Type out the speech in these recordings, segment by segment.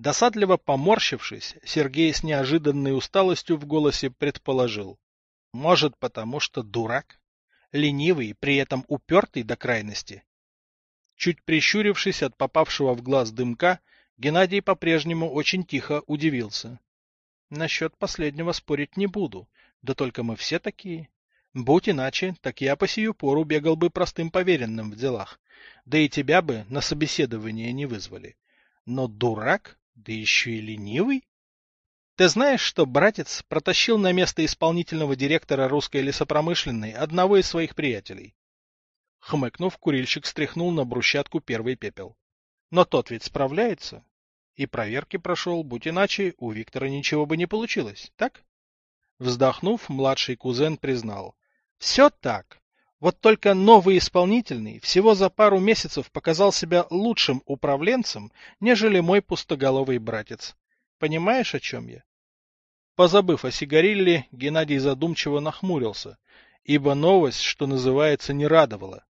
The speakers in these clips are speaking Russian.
Досадливо поморщившись, Сергей с неожиданной усталостью в голосе предположил. Может, потому что дурак? Ленивый, при этом упертый до крайности? Чуть прищурившись от попавшего в глаз дымка, Геннадий по-прежнему очень тихо удивился. Насчет последнего спорить не буду, да только мы все такие. Будь иначе, так я по сию пору бегал бы простым поверенным в делах, да и тебя бы на собеседование не вызвали. Но дурак, да еще и ленивый? Ты знаешь, что братец протащил на место исполнительного директора русской лесопромышленной одного из своих приятелей? Хмыкнув, курильщик стряхнул на брусчатку первый пепел. Но тот ведь справляется. И проверки прошел, будь иначе, у Виктора ничего бы не получилось, так? Вздохнув, младший кузен признал. Все так. Вот только новый исполнительный всего за пару месяцев показал себя лучшим управленцем, нежели мой пустоголовый братец. Понимаешь, о чем я? Позабыв о сигарилле, Геннадий задумчиво нахмурился, ибо новость, что называется, не радовала.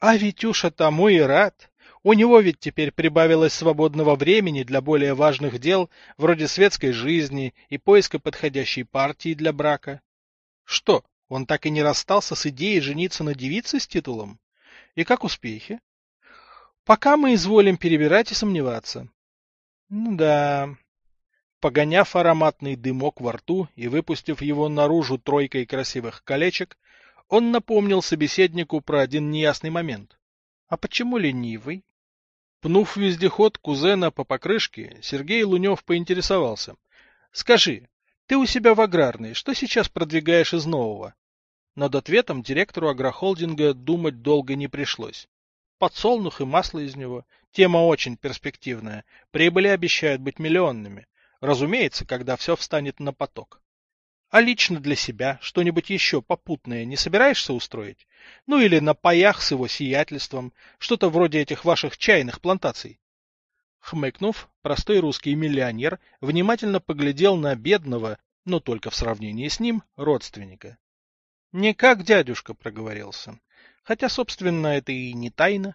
А Витюша тому и рад. У него ведь теперь прибавилось свободного времени для более важных дел, вроде светской жизни и поиска подходящей партии для брака. Что, он так и не расстался с идеей жениться на девице с титулом? И как успехи? Пока мы изволим перебирать и сомневаться. Ну да. Погоняв ароматный дымок во рту и выпустив его наружу тройкой красивых колечек, он напомнил собеседнику про один неясный момент. А почему ленивый? Пнув вездеход кузена по покрышке, Сергей Лунев поинтересовался. — Скажи, ты у себя в аграрной, что сейчас продвигаешь из нового? Над ответом директору агрохолдинга думать долго не пришлось. Подсолнух и масло из него. Тема очень перспективная. Прибыли обещают быть миллионными. Разумеется, когда все встанет на поток. А лично для себя что-нибудь еще попутное не собираешься устроить? Ну или на паях с его сиятельством, что-то вроде этих ваших чайных плантаций? Хмыкнув, простой русский миллионер внимательно поглядел на бедного, но только в сравнении с ним, родственника. Не как дядюшка проговорился, хотя, собственно, это и не тайна.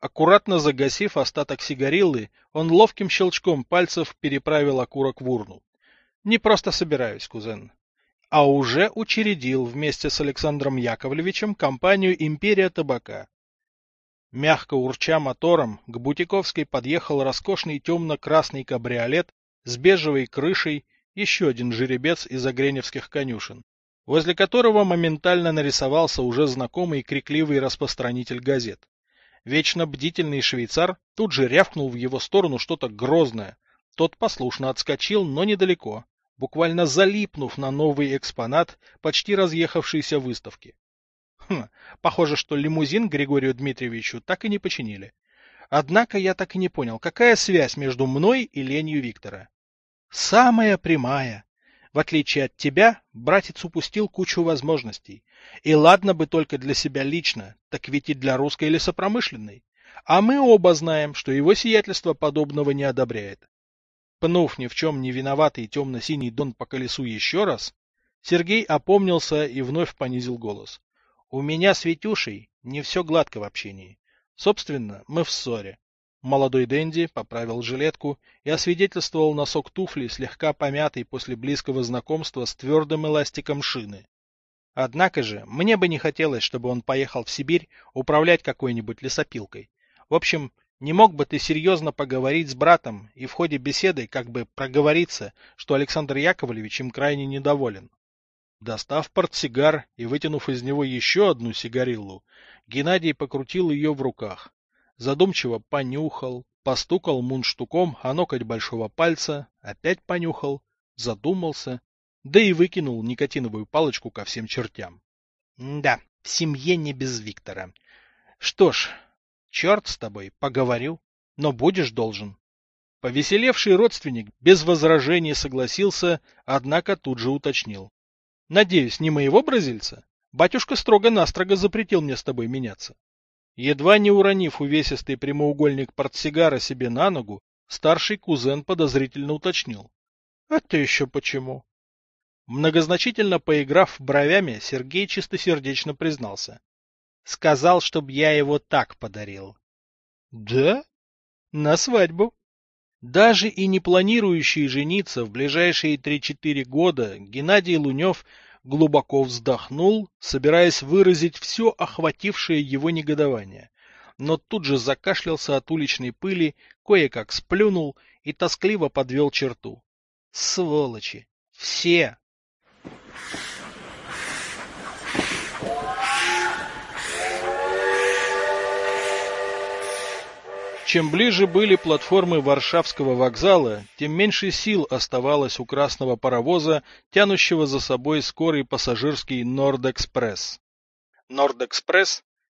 Аккуратно загасив остаток сигариллы, он ловким щелчком пальцев переправил окурок в урну. Не просто собираюсь, кузен, а уже учредил вместе с Александром Яковлевичем компанию «Империя табака». Мягко урча мотором, к Бутиковской подъехал роскошный темно-красный кабриолет с бежевой крышей, еще один жеребец из огреневских конюшен, возле которого моментально нарисовался уже знакомый крикливый распространитель газет. Вечно бдительный швейцар тут же рявкнул в его сторону что-то грозное. Тот послушно отскочил, но недалеко буквально залипнув на новый экспонат почти разъехавшейся выставки. Хм, похоже, что лимузин Григорию Дмитриевичу так и не починили. Однако я так и не понял, какая связь между мной и ленью Виктора. Самая прямая. В отличие от тебя, братец упустил кучу возможностей. И ладно бы только для себя лично, так ведь и для русской лесопромышленной. А мы оба знаем, что его сиятельство подобного не одобряет. Пнув ни в чем не виноватый темно-синий дон по колесу еще раз, Сергей опомнился и вновь понизил голос. У меня с Витюшей не все гладко в общении. Собственно, мы в ссоре. Молодой Дэнди поправил жилетку и освидетельствовал носок туфли, слегка помятый после близкого знакомства с твердым эластиком шины. Однако же, мне бы не хотелось, чтобы он поехал в Сибирь управлять какой-нибудь лесопилкой. В общем, не мог бы ты серьезно поговорить с братом и в ходе беседы как бы проговориться, что Александр Яковлевич им крайне недоволен? Достав портсигар и вытянув из него еще одну сигариллу, Геннадий покрутил ее в руках. Задумчиво понюхал, постукал мундштуком о ноготь большого пальца, опять понюхал, задумался, да и выкинул никотиновую палочку ко всем чертям. да, в семье не без Виктора. Что ж, Черт с тобой, поговорю, но будешь должен. Повеселевший родственник без возражений согласился, однако тут же уточнил. Надеюсь, не моего бразильца? Батюшка строго-настрого запретил мне с тобой меняться. Едва не уронив увесистый прямоугольник портсигара себе на ногу, старший кузен подозрительно уточнил. — Это еще почему? Многозначительно поиграв бровями, Сергей чистосердечно признался. Сказал, чтоб я его так подарил. Да? На свадьбу. Даже и не планирующий жениться в ближайшие 3-4 года, Геннадий Лунев глубоко вздохнул, собираясь выразить все охватившее его негодование. Но тут же закашлялся от уличной пыли, кое-как сплюнул и тоскливо подвел черту. Сволочи! Все! Чем ближе были платформы Варшавского вокзала, тем меньше сил оставалось у красного паровоза, тянущего за собой скорый пассажирский Норд-экспресс.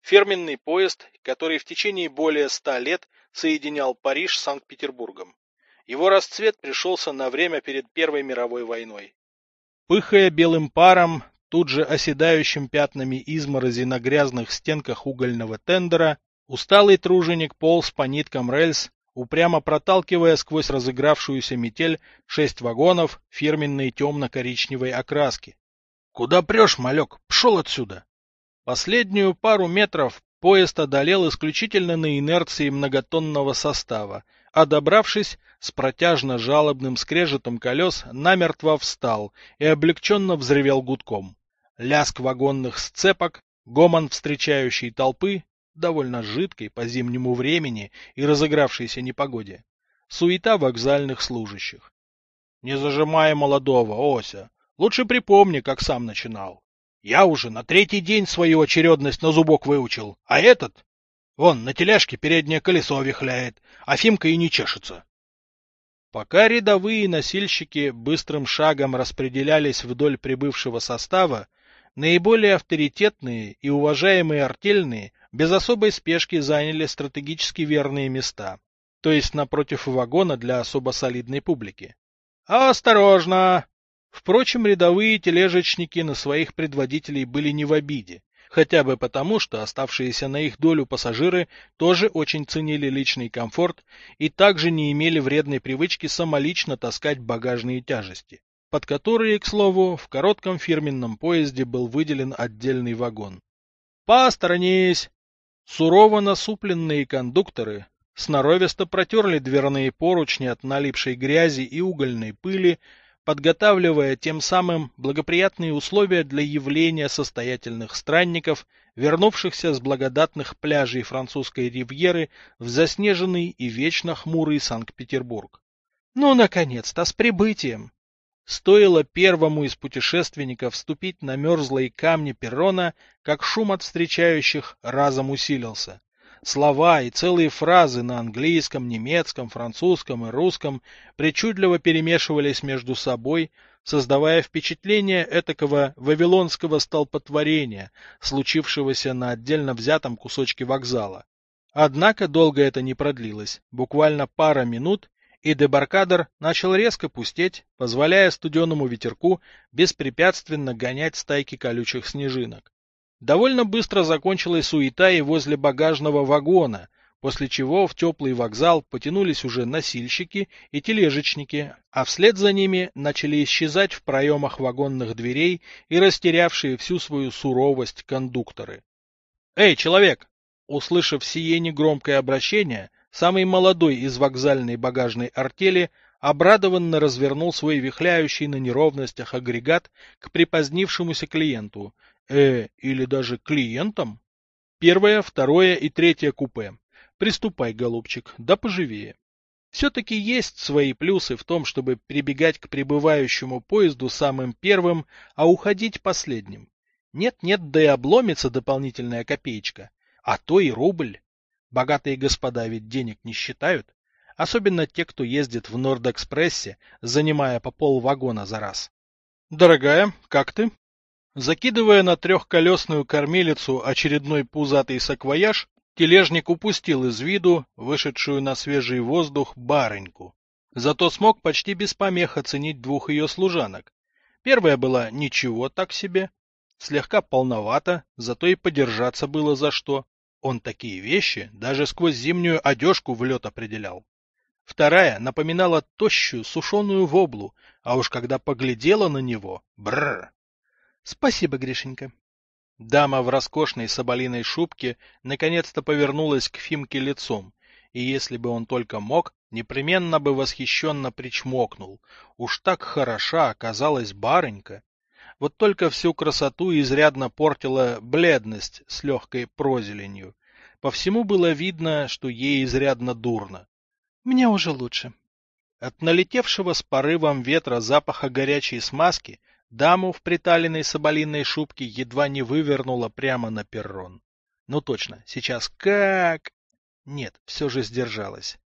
Фирменный поезд, который в течение более ста лет соединял Париж с Санкт-Петербургом. Его расцвет пришелся на время перед Первой мировой войной. Пыхая белым паром, тут же оседающим пятнами изморози на грязных стенках угольного тендера, Усталый труженик полз по ниткам рельс, упрямо проталкивая сквозь разыгравшуюся метель шесть вагонов фирменной темно-коричневой окраски. — Куда прешь, малек? Пшел отсюда! Последнюю пару метров поезд одолел исключительно на инерции многотонного состава, а добравшись, с протяжно-жалобным скрежетом колес намертво встал и облегченно взревел гудком. Ляск вагонных сцепок, гомон встречающей толпы, довольно жидкой по зимнему времени и разыгравшейся непогоде. Суета вокзальных служащих. Не зажимай молодого, Ося. Лучше припомни, как сам начинал. Я уже на третий день свою очередность на зубок выучил, а этот... Вон, на тележке переднее колесо вихляет, а Фимка и не чешется. Пока рядовые носильщики быстрым шагом распределялись вдоль прибывшего состава, наиболее авторитетные и уважаемые артельные без особой спешки заняли стратегически верные места, то есть напротив вагона для особо солидной публики. «Осторожно!» Впрочем, рядовые тележечники на своих предводителей были не в обиде, хотя бы потому, что оставшиеся на их долю пассажиры тоже очень ценили личный комфорт и также не имели вредной привычки самолично таскать багажные тяжести, под которые, к слову, в коротком фирменном поезде был выделен отдельный вагон. «Посторонись!» Сурово насупленные кондукторы сноровисто протерли дверные поручни от налипшей грязи и угольной пыли, подготавливая тем самым благоприятные условия для явления состоятельных странников, вернувшихся с благодатных пляжей французской ривьеры в заснеженный и вечно хмурый Санкт-Петербург. Ну, наконец-то, с прибытием! Стоило первому из путешественников вступить на мерзлые камни перрона, как шум от встречающих разом усилился. Слова и целые фразы на английском, немецком, французском и русском причудливо перемешивались между собой, создавая впечатление этакого вавилонского столпотворения, случившегося на отдельно взятом кусочке вокзала. Однако долго это не продлилось, буквально пара минут, и дебаркадер начал резко пустеть, позволяя студеному ветерку беспрепятственно гонять стайки колючих снежинок. Довольно быстро закончилась суета и возле багажного вагона, после чего в теплый вокзал потянулись уже носильщики и тележечники, а вслед за ними начали исчезать в проемах вагонных дверей и растерявшие всю свою суровость кондукторы. «Эй, человек!» Услышав сие негромкое обращение, Самый молодой из вокзальной багажной артели обрадованно развернул свой вихляющий на неровностях агрегат к припозднившемуся клиенту, э, или даже клиентам. Первое, второе и третье купе. Приступай, голубчик, да поживее. Все-таки есть свои плюсы в том, чтобы прибегать к прибывающему поезду самым первым, а уходить последним. Нет-нет, да и обломится дополнительная копеечка, а то и рубль. Богатые господа ведь денег не считают, особенно те, кто ездит в Норд-экспрессе, занимая по пол вагона за раз. Дорогая, как ты? Закидывая на трехколесную кормилицу очередной пузатый саквояж, тележник упустил из виду вышедшую на свежий воздух барыньку. Зато смог почти без помех оценить двух ее служанок. Первая была ничего так себе, слегка полновата, зато и подержаться было за что. Он такие вещи даже сквозь зимнюю одежку в лед определял. Вторая напоминала тощую сушеную воблу, а уж когда поглядела на него, бррр. Спасибо, Гришенька. Дама в роскошной соболиной шубке наконец-то повернулась к Фимке лицом, и если бы он только мог, непременно бы восхищенно причмокнул. Уж так хороша оказалась барынька. Вот только всю красоту изрядно портила бледность с легкой прозеленью. По всему было видно, что ей изрядно дурно. — Мне уже лучше. От налетевшего с порывом ветра запаха горячей смазки даму в приталенной соболиной шубке едва не вывернула прямо на перрон. Ну точно, сейчас как... Нет, все же сдержалась.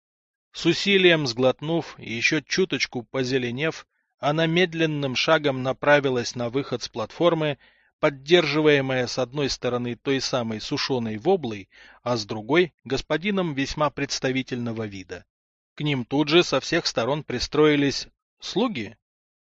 С усилием сглотнув и еще чуточку позеленев, она медленным шагом направилась на выход с платформы, поддерживаемая с одной стороны той самой сушеной воблой, а с другой — господином весьма представительного вида. К ним тут же со всех сторон пристроились слуги.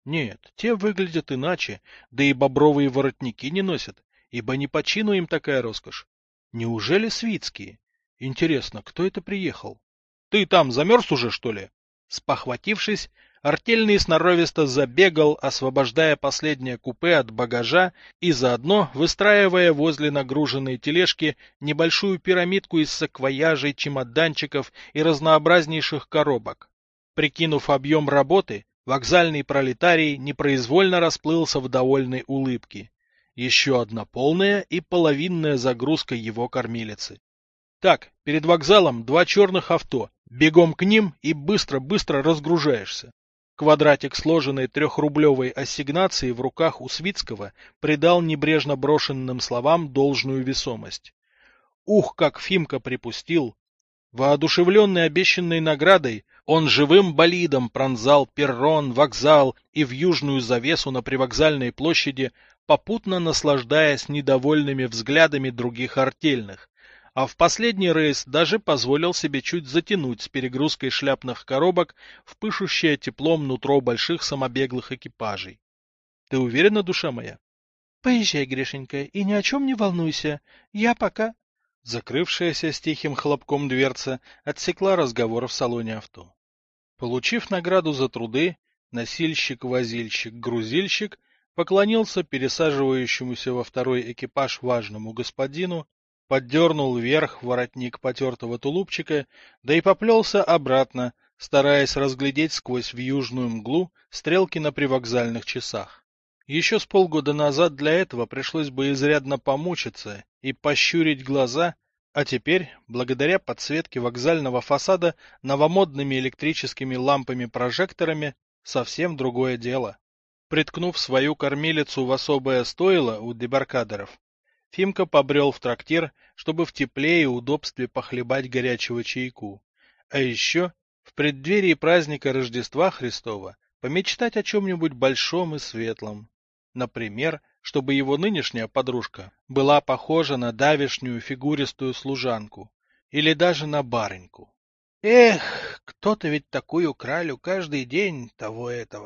Нет, те выглядят иначе, да и бобровые воротники не носят, ибо не по чину им такая роскошь. Неужели свитские? Интересно, кто это приехал? Ты там замерз уже, что ли? Спохватившись, артельный сноровисто забегал, освобождая последнее купе от багажа и заодно выстраивая возле нагруженной тележки небольшую пирамидку из саквояжей, чемоданчиков и разнообразнейших коробок. Прикинув объем работы, вокзальный пролетарий непроизвольно расплылся в довольной улыбке. Еще одна полная и половинная загрузка его кормилицы. Так, перед вокзалом два черных авто. Бегом к ним и быстро-быстро разгружаешься. Квадратик сложенной трехрублевой ассигнации в руках у Свицкого придал небрежно брошенным словам должную весомость. Ух, как Фимка припустил! Воодушевленный обещанной наградой, он живым болидом пронзал перрон, вокзал и в южную завесу на привокзальной площади, попутно наслаждаясь недовольными взглядами других артельных, а в последний рейс даже позволил себе чуть затянуть с перегрузкой шляпных коробок в пышущее теплом нутро больших самобеглых экипажей. Ты уверена, душа моя? Поезжай, Гришенька, и ни о чем не волнуйся. Я пока... Закрывшаяся с тихим хлопком дверца отсекла разговор в салоне авто. Получив награду за труды, носильщик-возильщик-грузильщик поклонился пересаживающемуся во второй экипаж важному господину поддернул вверх воротник потертого тулупчика, да и поплелся обратно, стараясь разглядеть сквозь вьюжную мглу стрелки на привокзальных часах. Еще с полгода назад для этого пришлось бы изрядно помучиться и пощурить глаза, а теперь, благодаря подсветке вокзального фасада новомодными электрическими лампами-прожекторами, совсем другое дело. Приткнув свою кормилицу в особое стойло у дебаркадеров, Фимка побрел в трактир, чтобы в тепле и удобстве похлебать горячего чайку. А еще в преддверии праздника Рождества Христова помечтать о чем-нибудь большом и светлом. Например, чтобы его нынешняя подружка была похожа на давешнюю фигуристую служанку или даже на барыньку. Эх, кто-то ведь такую кралю каждый день того этого.